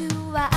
ルは」